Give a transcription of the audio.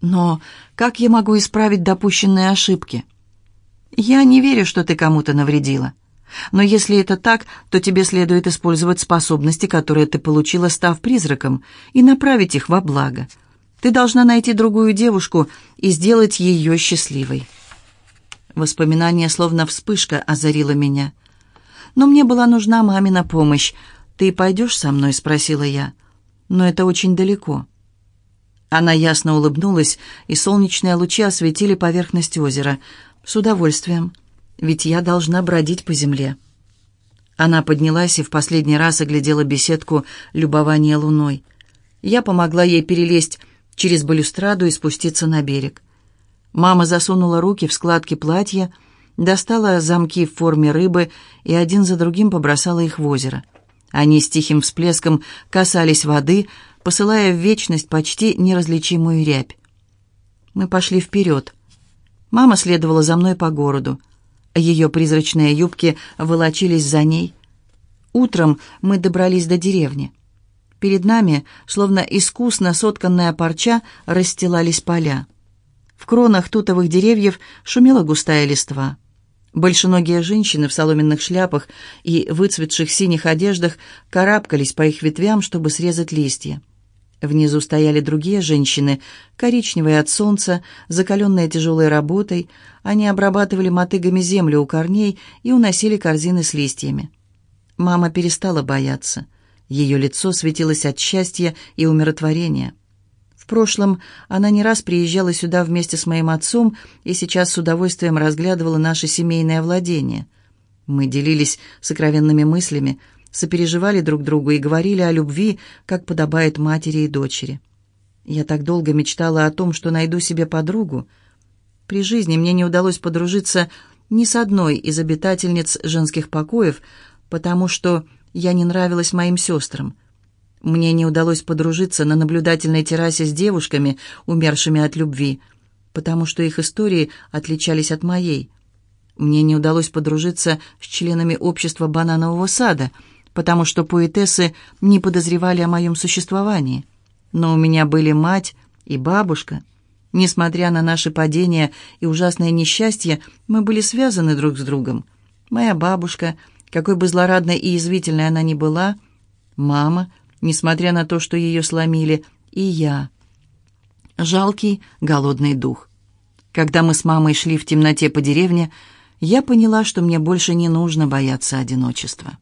Но как я могу исправить допущенные ошибки? Я не верю, что ты кому-то навредила. Но если это так, то тебе следует использовать способности, которые ты получила, став призраком, и направить их во благо. Ты должна найти другую девушку и сделать ее счастливой. Воспоминание, словно вспышка, озарило меня. Но мне была нужна мамина помощь. «Ты пойдешь со мной?» — спросила я. «Но это очень далеко». Она ясно улыбнулась, и солнечные лучи осветили поверхность озера. «С удовольствием, ведь я должна бродить по земле». Она поднялась и в последний раз оглядела беседку любования луной. Я помогла ей перелезть через балюстраду и спуститься на берег. Мама засунула руки в складки платья, достала замки в форме рыбы и один за другим побросала их в озеро. Они с тихим всплеском касались воды, посылая в вечность почти неразличимую рябь. Мы пошли вперед. Мама следовала за мной по городу. Ее призрачные юбки волочились за ней. Утром мы добрались до деревни. Перед нами, словно искусно сотканная парча, расстилались поля. В кронах тутовых деревьев шумела густая листва. Большеногие женщины в соломенных шляпах и выцветших синих одеждах карабкались по их ветвям, чтобы срезать листья. Внизу стояли другие женщины, коричневые от солнца, закаленные тяжелой работой. Они обрабатывали мотыгами землю у корней и уносили корзины с листьями. Мама перестала бояться. Ее лицо светилось от счастья и умиротворения. В прошлом она не раз приезжала сюда вместе с моим отцом и сейчас с удовольствием разглядывала наше семейное владение. Мы делились сокровенными мыслями, сопереживали друг другу и говорили о любви, как подобает матери и дочери. Я так долго мечтала о том, что найду себе подругу. При жизни мне не удалось подружиться ни с одной из обитательниц женских покоев, потому что я не нравилась моим сестрам. Мне не удалось подружиться на наблюдательной террасе с девушками, умершими от любви, потому что их истории отличались от моей. Мне не удалось подружиться с членами общества бананового сада, потому что поэтессы не подозревали о моем существовании. Но у меня были мать и бабушка. Несмотря на наши падения и ужасное несчастье, мы были связаны друг с другом. Моя бабушка — какой бы злорадной и язвительной она ни была, мама, несмотря на то, что ее сломили, и я. Жалкий, голодный дух. Когда мы с мамой шли в темноте по деревне, я поняла, что мне больше не нужно бояться одиночества.